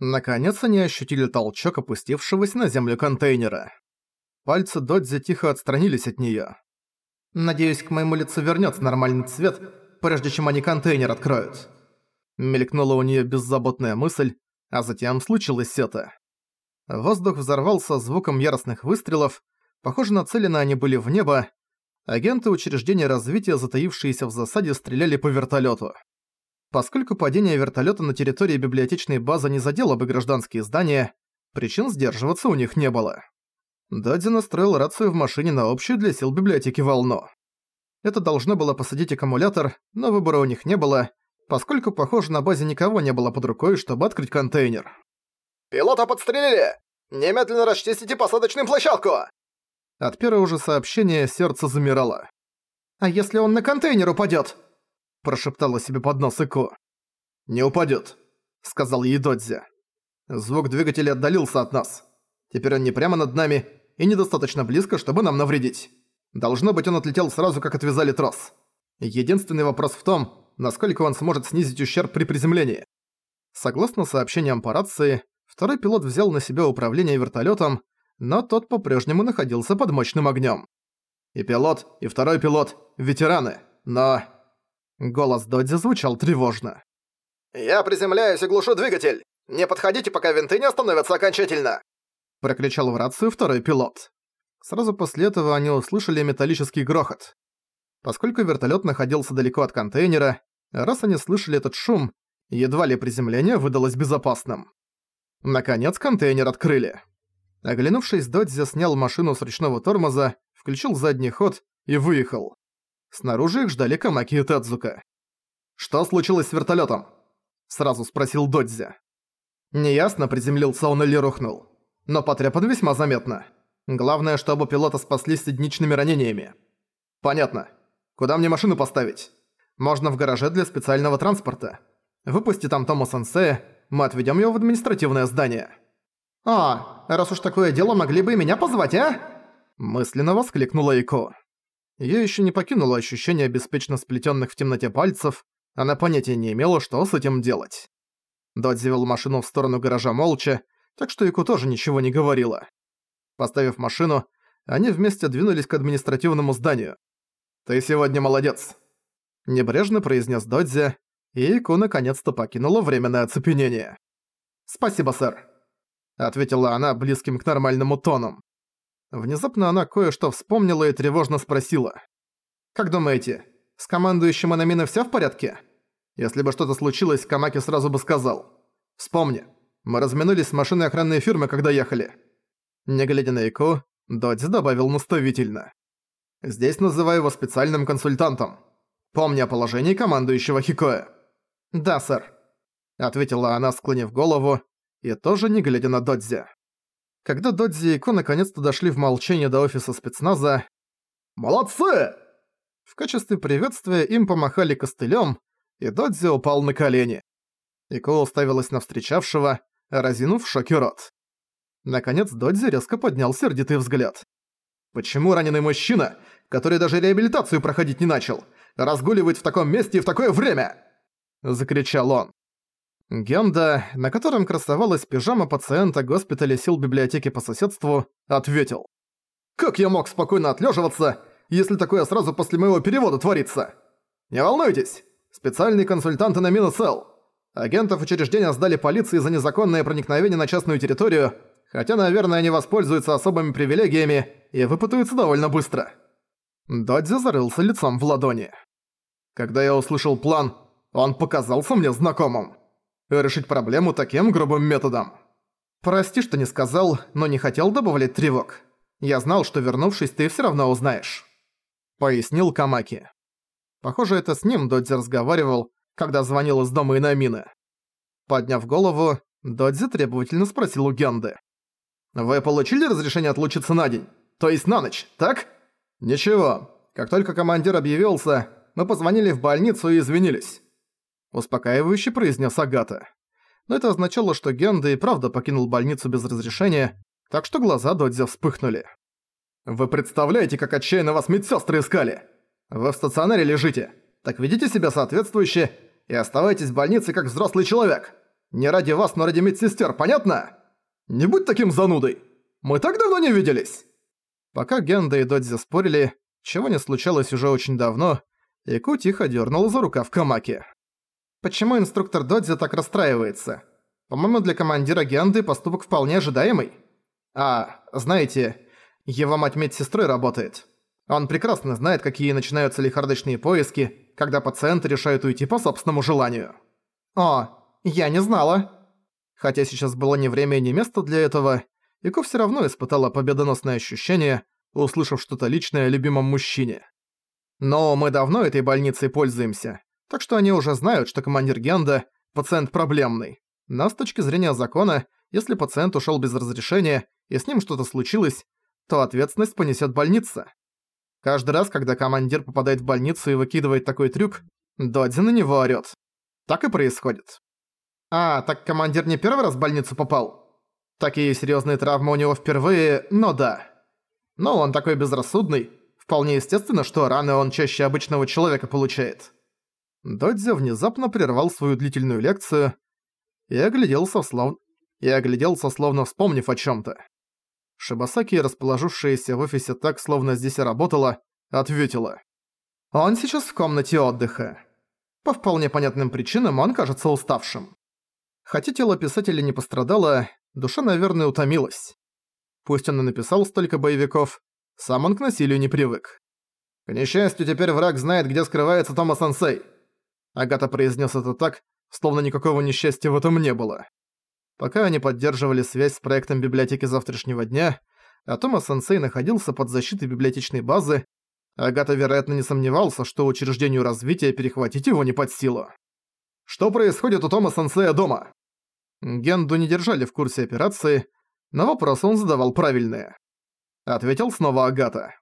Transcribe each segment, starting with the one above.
Наконец они ощутили толчок опустившегося на землю контейнера. Пальцы Додзи тихо отстранились от неё. «Надеюсь, к моему лицу вернётся нормальный цвет, прежде чем они контейнер откроют». Мелькнула у неё беззаботная мысль, а затем случилось это. Воздух взорвался звуком яростных выстрелов, похоже, нацелены они были в небо, агенты учреждения развития, затаившиеся в засаде, стреляли по вертолёту. Поскольку падение вертолета на территории библиотечной базы не задело бы гражданские здания, причин сдерживаться у них не было. Дадзи настроил рацию в машине на общую для сил библиотеки волну. Это должно было посадить аккумулятор, но выбора у них не было, поскольку, похоже, на базе никого не было под рукой, чтобы открыть контейнер. «Пилота подстрелили! Немедленно расчистите посадочную площадку!» От первого же сообщения сердце замирало. «А если он на контейнер упадёт?» Прошептала себе под нос Ико. «Не упадёт», — сказал ей Додзи. «Звук двигателя отдалился от нас. Теперь он не прямо над нами и недостаточно близко, чтобы нам навредить. Должно быть, он отлетел сразу, как отвязали трос. Единственный вопрос в том, насколько он сможет снизить ущерб при приземлении. Согласно сообщениям по рации, второй пилот взял на себя управление вертолетом, но тот по-прежнему находился под мощным огнем. И пилот, и второй пилот – ветераны, но... Голос Додзи звучал тревожно. «Я приземляюсь и глушу двигатель! Не подходите, пока винты не остановятся окончательно!» Прокричал в рацию второй пилот. Сразу после этого они услышали металлический грохот. Поскольку вертолет находился далеко от контейнера, раз они слышали этот шум, едва ли приземление выдалось безопасным. Наконец контейнер открыли. Оглянувшись, Додзи снял машину с ручного тормоза, включил задний ход и выехал. Снаружи их ждали Камаки и Тадзука. «Что случилось с вертолетом? сразу спросил Додзи. Неясно, приземлился он или рухнул. Но потрепан весьма заметно. Главное, что оба пилота спаслись с единичными ранениями. «Понятно. Куда мне машину поставить?» «Можно в гараже для специального транспорта. Выпусти там Тома Сенсея, мы отведем его в административное здание». «А, раз уж такое дело, могли бы и меня позвать, а?» Мысленно воскликнула Ико. Её ещё не покинуло ощущение беспечно сплетённых в темноте пальцев, она понятия не имела, что с этим делать. Додзи вел машину в сторону гаража молча, так что Ику тоже ничего не говорила. Поставив машину, они вместе двинулись к административному зданию. «Ты сегодня молодец», — небрежно произнес Додзи, и Ику наконец-то покинула временное оцепенение. «Спасибо, сэр», — ответила она близким к нормальному тоном. Внезапно она кое-что вспомнила и тревожно спросила. «Как думаете, с командующим Анамина всё в порядке?» Если бы что-то случилось, Камаки сразу бы сказал. «Вспомни, мы разминулись с машиной охранной фирмы, когда ехали». Не глядя на Ико, Додзи добавил наставительно. «Здесь называю его специальным консультантом. Помни о положении командующего Хикоя». «Да, сэр», — ответила она, склонив голову, и тоже не глядя на Додзи. Когда Додзи и Ко наконец-то дошли в молчание до офиса спецназа «Молодцы!» В качестве приветствия им помахали костылем, и Додзи упал на колени. Ико уставилась на встречавшего, разинув в шоке рот. Наконец Додзи резко поднял сердитый взгляд. «Почему раненый мужчина, который даже реабилитацию проходить не начал, разгуливает в таком месте и в такое время?» Закричал он. Генда, на котором красовалась пижама пациента госпиталя сил библиотеки по соседству, ответил. «Как я мог спокойно отлеживаться, если такое сразу после моего перевода творится? Не волнуйтесь, специальный консультант на Минусел. Агентов учреждения сдали полиции за незаконное проникновение на частную территорию, хотя, наверное, они воспользуются особыми привилегиями и выпутаются довольно быстро». Додзи зарылся лицом в ладони. Когда я услышал план, он показался мне знакомым решить проблему таким грубым методом. Прости, что не сказал, но не хотел добавлять тревог. Я знал, что вернувшись, ты все равно узнаешь. Пояснил Камаки. Похоже, это с ним Додзи разговаривал, когда звонил из дома Инамины. Подняв голову, Додзи требовательно спросил у Генды. «Вы получили разрешение отлучиться на день? То есть на ночь, так?» «Ничего. Как только командир объявился, мы позвонили в больницу и извинились. Успокаивающе произнес Агата. Но это означало, что Генда и правда покинул больницу без разрешения, так что глаза Додзи вспыхнули. «Вы представляете, как отчаянно вас медсёстры искали? Вы в стационаре лежите, так ведите себя соответствующе и оставайтесь в больнице как взрослый человек. Не ради вас, но ради медсестер, понятно? Не будь таким занудой! Мы так давно не виделись!» Пока Генда и Додзи спорили, чего не случалось уже очень давно, Ику тихо дернула за рукав Камаки. «Почему инструктор Додзи так расстраивается? По-моему, для командира Генды поступок вполне ожидаемый. А, знаете, его мать медсестрой работает. Он прекрасно знает, какие начинаются лихорадочные поиски, когда пациенты решают уйти по собственному желанию. О, я не знала. Хотя сейчас было не время и не место для этого, Ико все равно испытала победоносное ощущение, услышав что-то личное о любимом мужчине. Но мы давно этой больницей пользуемся, так что они уже знают, что командир Генда – пациент проблемный. Но с точки зрения закона, если пациент ушел без разрешения и с ним что-то случилось, то ответственность понесет больница. Каждый раз, когда командир попадает в больницу и выкидывает такой трюк, Додзи на него орёт. Так и происходит. А, так командир не первый раз в больницу попал? Такие серьезные травмы у него впервые, но да. Но он такой безрассудный. Вполне естественно, что раны он чаще обычного человека получает. Додзи внезапно прервал свою длительную лекцию и огляделся, слов... и огляделся словно вспомнив о чем то Шибасаки, расположившаяся в офисе так, словно здесь и работала, ответила. «Он сейчас в комнате отдыха. По вполне понятным причинам он кажется уставшим. Хотя тело писателя не пострадало, душа, наверное, утомилась. Пусть он и написал столько боевиков, сам он к насилию не привык. «К несчастью, теперь враг знает, где скрывается Тома-сенсей». Агата произнес это так, словно никакого несчастья в этом не было. Пока они поддерживали связь с проектом библиотеки завтрашнего дня, а Тома-сенсей находился под защитой библиотечной базы, Агата, вероятно, не сомневался, что учреждению развития перехватить его не под силу. «Что происходит у Тома-сенсея дома?» Генду не держали в курсе операции, но вопросы он задавал правильные. Ответил снова Агата.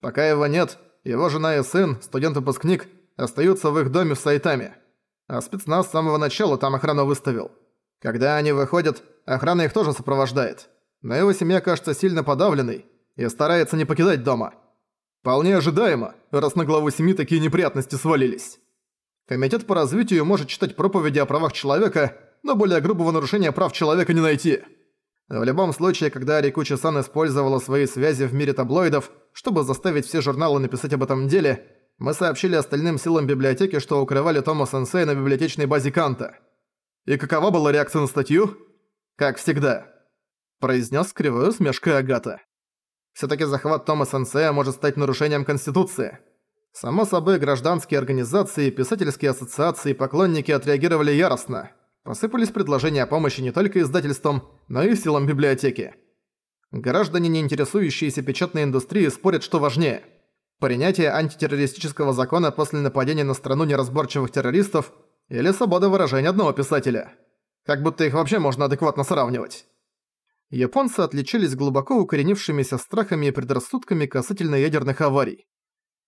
«Пока его нет, его жена и сын, студент-выпускник, остаются в их доме в Сайтаме. А спецназ с самого начала там охрану выставил. Когда они выходят, охрана их тоже сопровождает. Но его семья кажется сильно подавленной и старается не покидать дома. Вполне ожидаемо, раз на главу семьи такие неприятности свалились. Комитет по развитию может читать проповеди о правах человека, но более грубого нарушения прав человека не найти. В любом случае, когда Рикучи-сан использовала свои связи в мире таблоидов, чтобы заставить все журналы написать об этом деле, мы сообщили остальным силам библиотеки, что укрывали Тома-сенсей на библиотечной базе Канта. «И какова была реакция на статью?» «Как всегда», – произнес кривой усмешкой Агата. «Всё-таки захват Тома Сенсея может стать нарушением Конституции. Само собой, гражданские организации, писательские ассоциации и поклонники отреагировали яростно. Посыпались предложения о помощи не только издательствам, но и силам библиотеки. Граждане, не интересующиеся печатной индустрией, спорят, что важнее – принятие антитеррористического закона после нападения на страну неразборчивых террористов – или свобода выражения одного писателя. Как будто их вообще можно адекватно сравнивать. Японцы отличились глубоко укоренившимися страхами и предрассудками касательно ядерных аварий.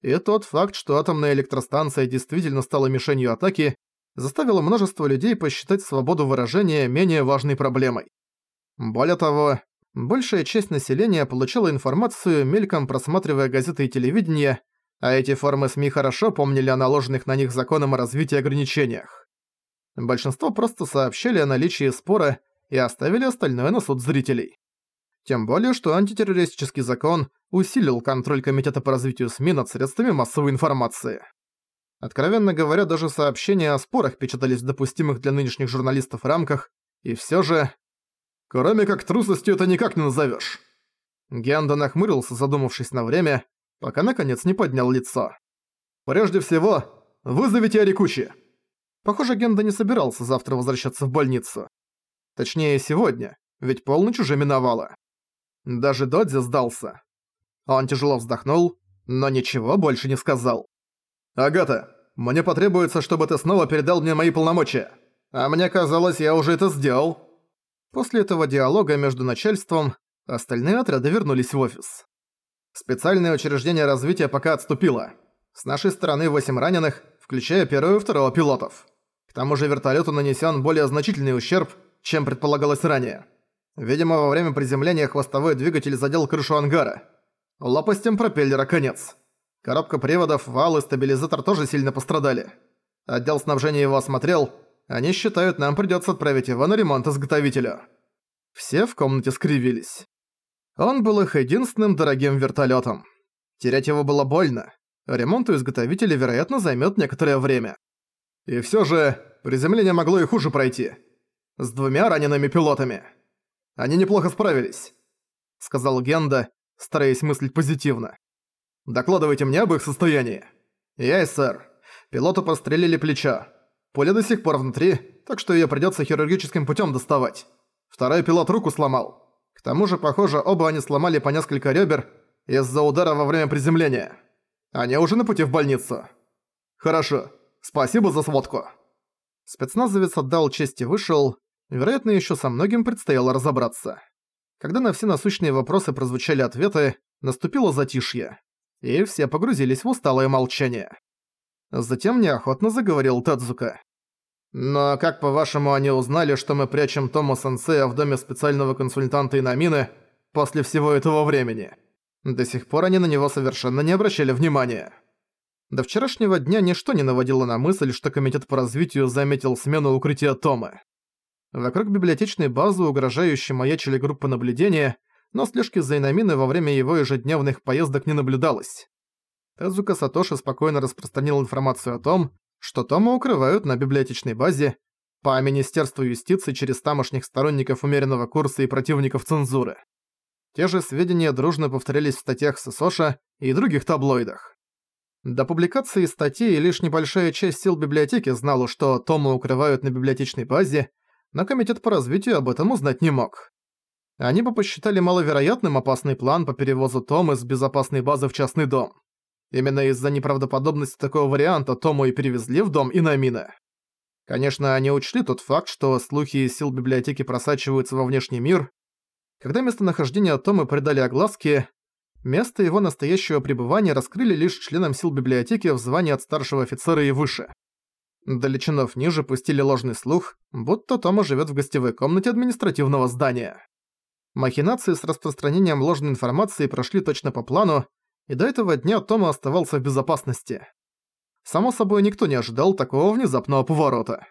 И тот факт, что атомная электростанция действительно стала мишенью атаки, заставило множество людей посчитать свободу выражения менее важной проблемой. Более того, большая часть населения получала информацию, мельком просматривая газеты и телевидение, а эти формы СМИ хорошо помнили о наложенных на них законом о развитии ограничениях. Большинство просто сообщили о наличии спора и оставили остальное на суд зрителей. Тем более, что антитеррористический закон усилил контроль Комитета по развитию СМИ над средствами массовой информации. Откровенно говоря, даже сообщения о спорах печатались в допустимых для нынешних журналистов рамках, и все же... Кроме как трусостью это никак не назовешь. Генда нахмурился, задумавшись на время, пока наконец не поднял лицо. «Прежде всего, вызовите Арикучи!» Похоже, Генда не собирался завтра возвращаться в больницу. Точнее, сегодня, ведь полночь уже миновала. Даже Додзи сдался. Он тяжело вздохнул, но ничего больше не сказал. «Агата, мне потребуется, чтобы ты снова передал мне мои полномочия. А мне казалось, я уже это сделал». После этого диалога между начальством остальные отряды вернулись в офис. Специальное учреждение развития пока отступило. С нашей стороны 8 раненых, включая первого и второго пилотов. К тому же вертолету нанесен более значительный ущерб, чем предполагалось ранее. Видимо, во время приземления хвостовой двигатель задел крышу ангара. Лопастям пропеллера конец. Коробка приводов, вал и стабилизатор тоже сильно пострадали. Отдел снабжения его осмотрел. Они считают, нам придётся отправить его на ремонт изготовителю». Все в комнате скривились. Он был их единственным дорогим вертолётом. Терять его было больно. Ремонт у изготовителя, вероятно, займёт некоторое время. И всё же, приземление могло и хуже пройти. С двумя ранеными пилотами. Они неплохо справились, сказал Генда, стараясь мыслить позитивно. Докладывайте мне об их состоянии. Я и сэр. Пилоту прострелили плечо. Пуля до сих пор внутри, так что её придётся хирургическим путём доставать. Второй пилот руку сломал. К тому же, похоже, оба они сломали по несколько ребер из-за удара во время приземления. Они уже на пути в больницу. Хорошо. Спасибо за сводку. Спецназовец отдал честь и вышел. Вероятно, еще со многим предстояло разобраться. Когда на все насущные вопросы прозвучали ответы, наступило затишье. И все погрузились в усталое молчание. Затем неохотно заговорил Тадзука. «Но как, по-вашему, они узнали, что мы прячем Тома Сенсея в доме специального консультанта Инамины после всего этого времени? До сих пор они на него совершенно не обращали внимания». До вчерашнего дня ничто не наводило на мысль, что Комитет по развитию заметил смену укрытия Томы. Вокруг библиотечной базы угрожающе маячили группы наблюдения, но слежки за Инаминой во время его ежедневных поездок не наблюдалось. Тезука Сатоши спокойно распространил информацию о том, что Тома укрывают на библиотечной базе по Министерству юстиции через тамошних сторонников умеренного курса и противников цензуры. Те же сведения дружно повторялись в статьях Сосоша и других таблоидах. До публикации статьи лишь небольшая часть сил библиотеки знала, что Тома укрывают на библиотечной базе, но Комитет по развитию об этом узнать не мог. Они бы посчитали маловероятным опасный план по перевозу Тома с безопасной базы в частный дом. Именно из-за неправдоподобности такого варианта Тому и перевезли в дом Инамина. Конечно, они учли тот факт, что слухи из сил библиотеки просачиваются во внешний мир. Когда местонахождение Тома придали огласке, Место его настоящего пребывания раскрыли лишь членам сил библиотеки в звании от старшего офицера и выше. До личинов ниже пустили ложный слух, будто Тома живет в гостевой комнате административного здания. Махинации с распространением ложной информации прошли точно по плану, и до этого дня Тома оставался в безопасности. Само собой, никто не ожидал такого внезапного поворота.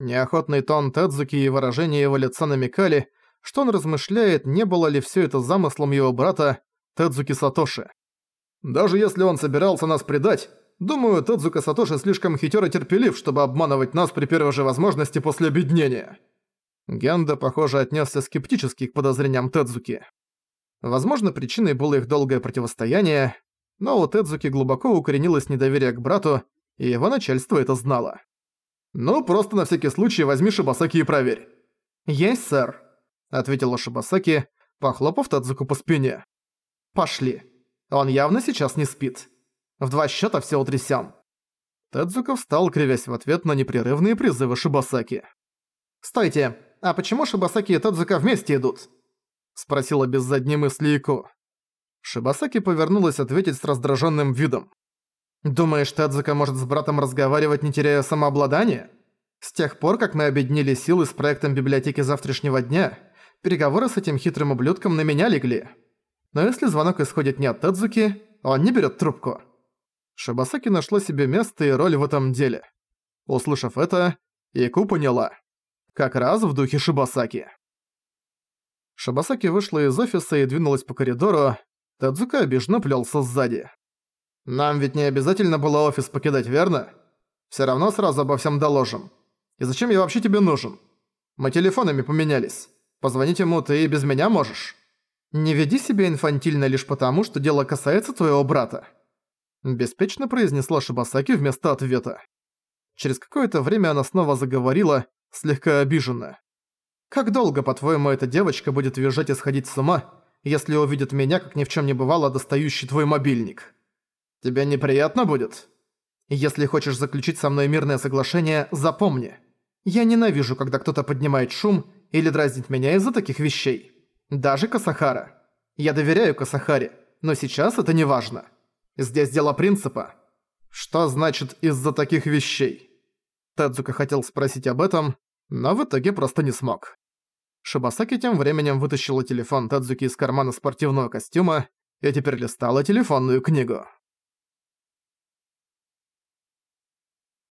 Неохотный тон Тедзуки и выражение его лица намекали, что он размышляет, не было ли все это замыслом его брата, Тедзуки Сатоши. Даже если он собирался нас предать, думаю, Тедзука Сатоши слишком хитер и терпелив, чтобы обманывать нас при первой же возможности после объединения. Генда, похоже, отнесся скептически к подозрениям Тедзуки. Возможно, причиной было их долгое противостояние, но у Тедзуки глубоко укоренилось недоверие к брату, и его начальство это знало. «Ну, просто на всякий случай возьми Шибасаки и проверь». «Есть, сэр», — ответила Шибасаки, похлопав Тедзуку по спине. Пошли. Он явно сейчас не спит. В два счета все утрясем. Тедзука встал, кривясь в ответ на непрерывные призывы Шибасаки. «Стойте, а почему Шибасаки и Тедзука вместе идут?» Спросила без задней мысли Ико. Шибасаки повернулась ответить с раздраженным видом. «Думаешь, Тедзука может с братом разговаривать, не теряя самообладания? С тех пор, как мы объединили силы с проектом библиотеки завтрашнего дня, переговоры с этим хитрым ублюдком на меня легли но если звонок исходит не от Тадзуки, он не берет трубку. Шибасаки нашла себе место и роль в этом деле. Услышав это, Ику поняла. Как раз в духе Шибасаки. Шибасаки вышла из офиса и двинулась по коридору, Тадзука обиженно плелся сзади. «Нам ведь не обязательно было офис покидать, верно? Все равно сразу обо всем доложим. И зачем я вообще тебе нужен? Мы телефонами поменялись. Позвонить ему ты и без меня можешь». «Не веди себя инфантильно лишь потому, что дело касается твоего брата», беспечно произнесла Шибасаки вместо ответа. Через какое-то время она снова заговорила, слегка обиженно. «Как долго, по-твоему, эта девочка будет визжать и сходить с ума, если увидит меня, как ни в чем не бывало, достающий твой мобильник? Тебе неприятно будет? Если хочешь заключить со мной мирное соглашение, запомни. Я ненавижу, когда кто-то поднимает шум или дразнит меня из-за таких вещей». Даже Касахара. Я доверяю Касахаре, но сейчас это не важно. Здесь дело принципа. Что значит из-за таких вещей? Тедзука хотел спросить об этом, но в итоге просто не смог. Шибасаки тем временем вытащила телефон Тедзуки из кармана спортивного костюма и теперь листала телефонную книгу.